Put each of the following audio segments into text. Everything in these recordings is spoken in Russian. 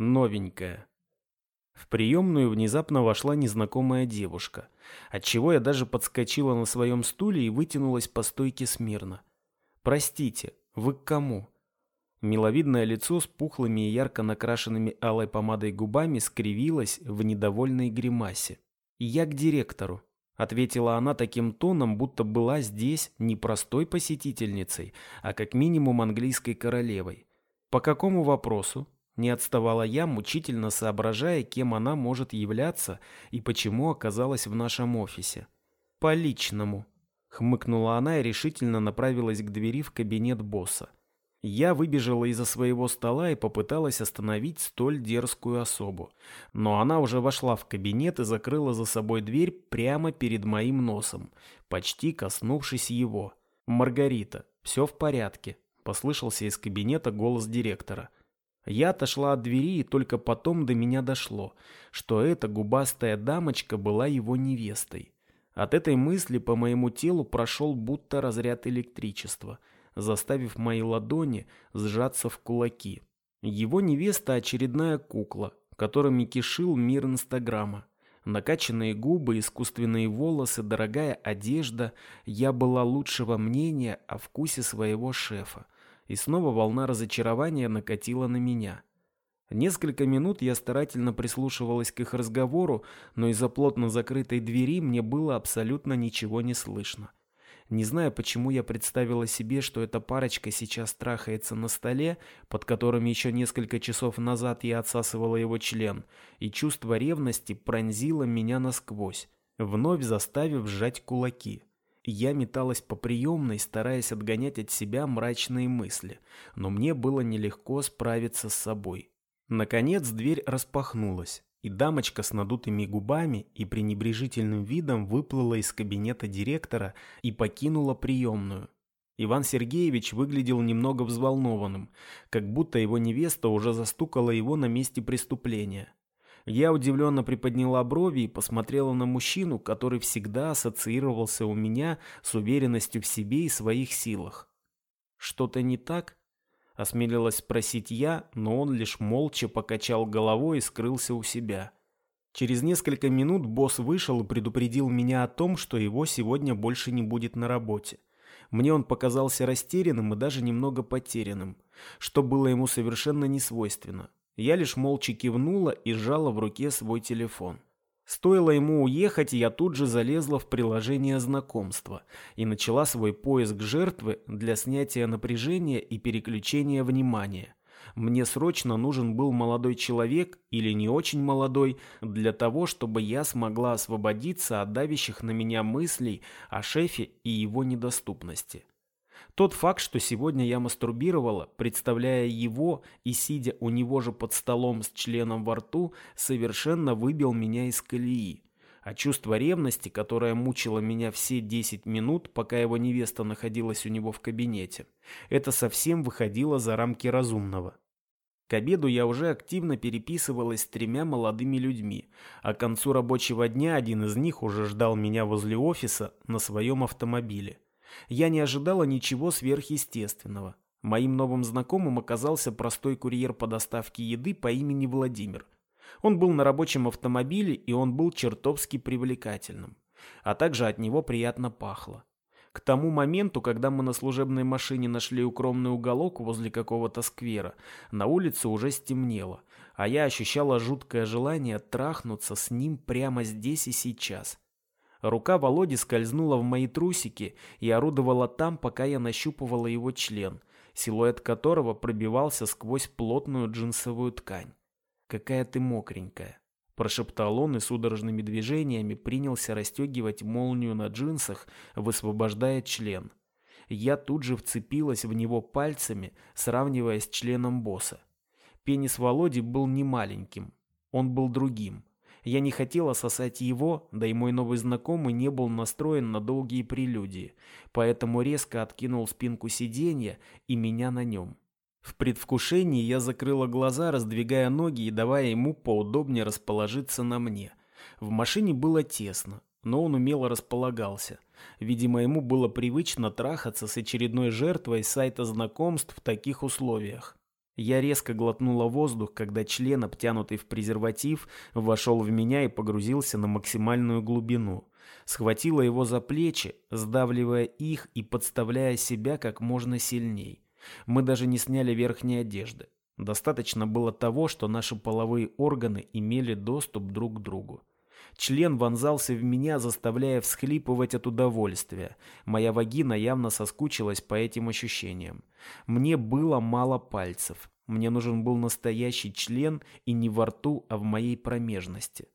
Новенькая. В приемную внезапно вошла незнакомая девушка, отчего я даже подскочила на своем стуле и вытянулась по стойке смирно. «Простите, вы к кому?» Миловидное лицо с пухлыми и ярко накрашенными алой помадой губами скривилось в недовольной гримасе. «Я к директору», — ответила она таким тоном, будто была здесь не простой посетительницей, а как минимум английской королевой. «По какому вопросу?» Не отставала я, мучительно соображая, кем она может являться и почему оказалась в нашем офисе. «По личному», — хмыкнула она и решительно направилась к двери в кабинет босса. Я выбежала из-за своего стола и попыталась остановить столь дерзкую особу. Но она уже вошла в кабинет и закрыла за собой дверь прямо перед моим носом, почти коснувшись его. «Маргарита, все в порядке», — послышался из кабинета голос директора. Я отошла от двери, и только потом до меня дошло, что эта губастая дамочка была его невестой. От этой мысли по моему телу прошел будто разряд электричества, заставив мои ладони сжаться в кулаки. Его невеста очередная кукла, которыми кишил мир Инстаграма. Накачанные губы, искусственные волосы, дорогая одежда, я была лучшего мнения о вкусе своего шефа и снова волна разочарования накатила на меня. Несколько минут я старательно прислушивалась к их разговору, но из-за плотно закрытой двери мне было абсолютно ничего не слышно. Не знаю, почему я представила себе, что эта парочка сейчас трахается на столе, под которым еще несколько часов назад я отсасывала его член, и чувство ревности пронзило меня насквозь, вновь заставив сжать кулаки. Я металась по приемной, стараясь отгонять от себя мрачные мысли, но мне было нелегко справиться с собой. Наконец дверь распахнулась, и дамочка с надутыми губами и пренебрежительным видом выплыла из кабинета директора и покинула приемную. Иван Сергеевич выглядел немного взволнованным, как будто его невеста уже застукала его на месте преступления. Я удивленно приподняла брови и посмотрела на мужчину, который всегда ассоциировался у меня с уверенностью в себе и своих силах. «Что-то не так?» — осмелилась спросить я, но он лишь молча покачал головой и скрылся у себя. Через несколько минут босс вышел и предупредил меня о том, что его сегодня больше не будет на работе. Мне он показался растерянным и даже немного потерянным, что было ему совершенно не свойственно. Я лишь молча кивнула и сжала в руке свой телефон. Стоило ему уехать, я тут же залезла в приложение знакомства и начала свой поиск жертвы для снятия напряжения и переключения внимания. Мне срочно нужен был молодой человек или не очень молодой для того, чтобы я смогла освободиться от давящих на меня мыслей о шефе и его недоступности. Тот факт, что сегодня я мастурбировала, представляя его и сидя у него же под столом с членом во рту, совершенно выбил меня из колеи. А чувство ревности, которое мучило меня все 10 минут, пока его невеста находилась у него в кабинете, это совсем выходило за рамки разумного. К обеду я уже активно переписывалась с тремя молодыми людьми, а к концу рабочего дня один из них уже ждал меня возле офиса на своем автомобиле. Я не ожидала ничего сверхъестественного. Моим новым знакомым оказался простой курьер по доставке еды по имени Владимир. Он был на рабочем автомобиле, и он был чертовски привлекательным. А также от него приятно пахло. К тому моменту, когда мы на служебной машине нашли укромный уголок возле какого-то сквера, на улице уже стемнело, а я ощущала жуткое желание трахнуться с ним прямо здесь и сейчас. Рука Володи скользнула в мои трусики и орудовала там, пока я нащупывала его член, силуэт которого пробивался сквозь плотную джинсовую ткань. «Какая ты мокренькая», – прошептал он и судорожными движениями принялся расстегивать молнию на джинсах, высвобождая член. Я тут же вцепилась в него пальцами, сравнивая с членом босса. Пенис Володи был не маленьким, он был другим. Я не хотела сосать его, да и мой новый знакомый не был настроен на долгие прелюдии, поэтому резко откинул спинку сиденья и меня на нем. В предвкушении я закрыла глаза, раздвигая ноги и давая ему поудобнее расположиться на мне. В машине было тесно, но он умело располагался. Видимо, ему было привычно трахаться с очередной жертвой сайта знакомств в таких условиях. Я резко глотнула воздух, когда член, обтянутый в презерватив, вошел в меня и погрузился на максимальную глубину. Схватила его за плечи, сдавливая их и подставляя себя как можно сильней. Мы даже не сняли верхней одежды. Достаточно было того, что наши половые органы имели доступ друг к другу. Член вонзался в меня, заставляя всхлипывать от удовольствия. Моя вагина явно соскучилась по этим ощущениям. Мне было мало пальцев. Мне нужен был настоящий член и не во рту, а в моей промежности.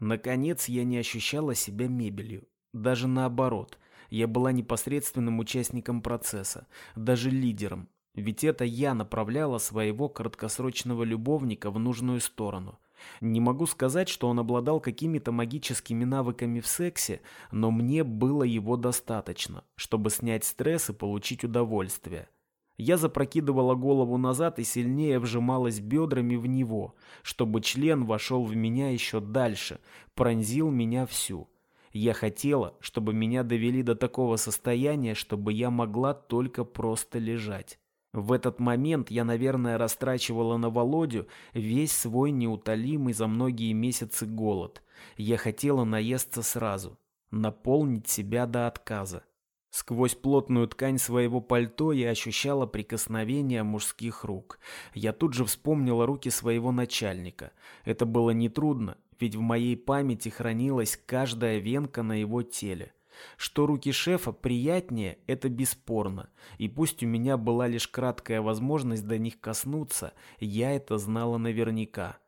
Наконец, я не ощущала себя мебелью. Даже наоборот. Я была непосредственным участником процесса, даже лидером. Ведь это я направляла своего краткосрочного любовника в нужную сторону – не могу сказать, что он обладал какими-то магическими навыками в сексе, но мне было его достаточно, чтобы снять стресс и получить удовольствие. Я запрокидывала голову назад и сильнее вжималась бедрами в него, чтобы член вошел в меня еще дальше, пронзил меня всю. Я хотела, чтобы меня довели до такого состояния, чтобы я могла только просто лежать. В этот момент я, наверное, растрачивала на Володю весь свой неутолимый за многие месяцы голод. Я хотела наесться сразу, наполнить себя до отказа. Сквозь плотную ткань своего пальто я ощущала прикосновение мужских рук. Я тут же вспомнила руки своего начальника. Это было нетрудно, ведь в моей памяти хранилась каждая венка на его теле. Что руки шефа приятнее, это бесспорно, и пусть у меня была лишь краткая возможность до них коснуться, я это знала наверняка.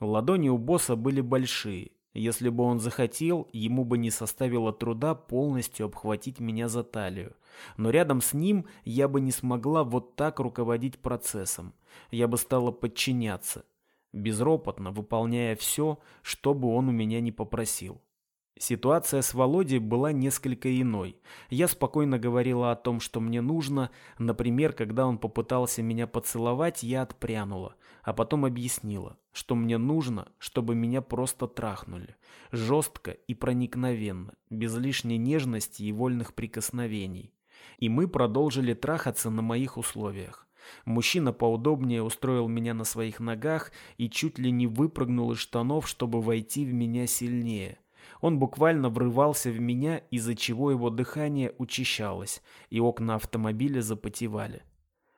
Ладони у босса были большие. Если бы он захотел, ему бы не составило труда полностью обхватить меня за талию. Но рядом с ним я бы не смогла вот так руководить процессом. Я бы стала подчиняться, безропотно выполняя все, что бы он у меня не попросил. Ситуация с Володей была несколько иной. Я спокойно говорила о том, что мне нужно. Например, когда он попытался меня поцеловать, я отпрянула, а потом объяснила, что мне нужно, чтобы меня просто трахнули. Жестко и проникновенно, без лишней нежности и вольных прикосновений. И мы продолжили трахаться на моих условиях. Мужчина поудобнее устроил меня на своих ногах и чуть ли не выпрыгнул из штанов, чтобы войти в меня сильнее. Он буквально врывался в меня, из-за чего его дыхание учащалось, и окна автомобиля запотевали.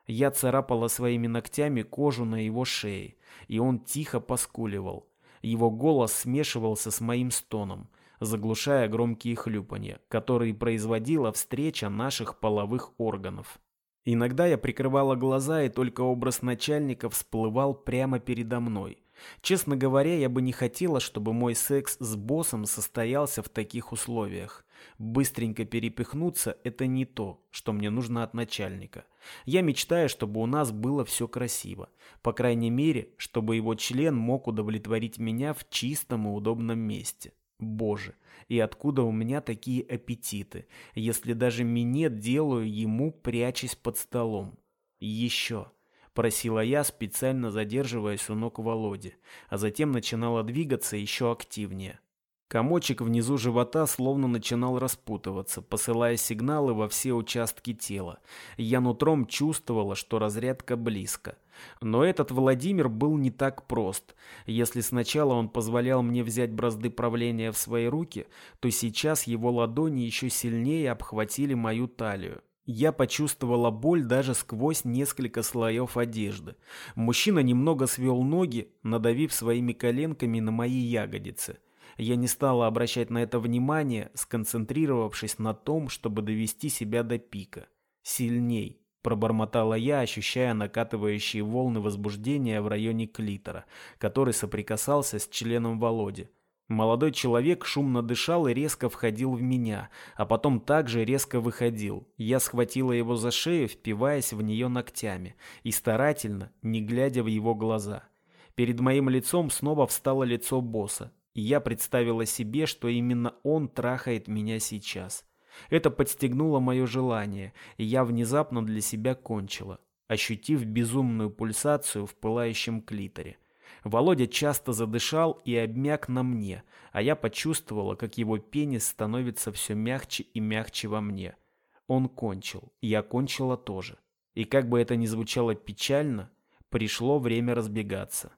Я царапала своими ногтями кожу на его шее, и он тихо поскуливал. Его голос смешивался с моим стоном, заглушая громкие хлюпанья, которые производила встреча наших половых органов. Иногда я прикрывала глаза, и только образ начальника всплывал прямо передо мной. Честно говоря, я бы не хотела, чтобы мой секс с боссом состоялся в таких условиях. Быстренько перепихнуться – это не то, что мне нужно от начальника. Я мечтаю, чтобы у нас было все красиво. По крайней мере, чтобы его член мог удовлетворить меня в чистом и удобном месте. Боже, и откуда у меня такие аппетиты, если даже минет делаю ему, прячась под столом? еще. — просила я, специально задерживаясь у ног Володи, а затем начинала двигаться еще активнее. Комочек внизу живота словно начинал распутываться, посылая сигналы во все участки тела. Я нутром чувствовала, что разрядка близко. Но этот Владимир был не так прост. Если сначала он позволял мне взять бразды правления в свои руки, то сейчас его ладони еще сильнее обхватили мою талию. Я почувствовала боль даже сквозь несколько слоев одежды. Мужчина немного свел ноги, надавив своими коленками на мои ягодицы. Я не стала обращать на это внимание, сконцентрировавшись на том, чтобы довести себя до пика. «Сильней», – пробормотала я, ощущая накатывающие волны возбуждения в районе клитора, который соприкасался с членом Володи. Молодой человек шумно дышал и резко входил в меня, а потом также резко выходил. Я схватила его за шею, впиваясь в нее ногтями, и старательно, не глядя в его глаза. Перед моим лицом снова встало лицо босса, и я представила себе, что именно он трахает меня сейчас. Это подстегнуло мое желание, и я внезапно для себя кончила, ощутив безумную пульсацию в пылающем клиторе. Володя часто задышал и обмяк на мне, а я почувствовала, как его пенис становится все мягче и мягче во мне. Он кончил, я кончила тоже. И как бы это ни звучало печально, Пришло время разбегаться.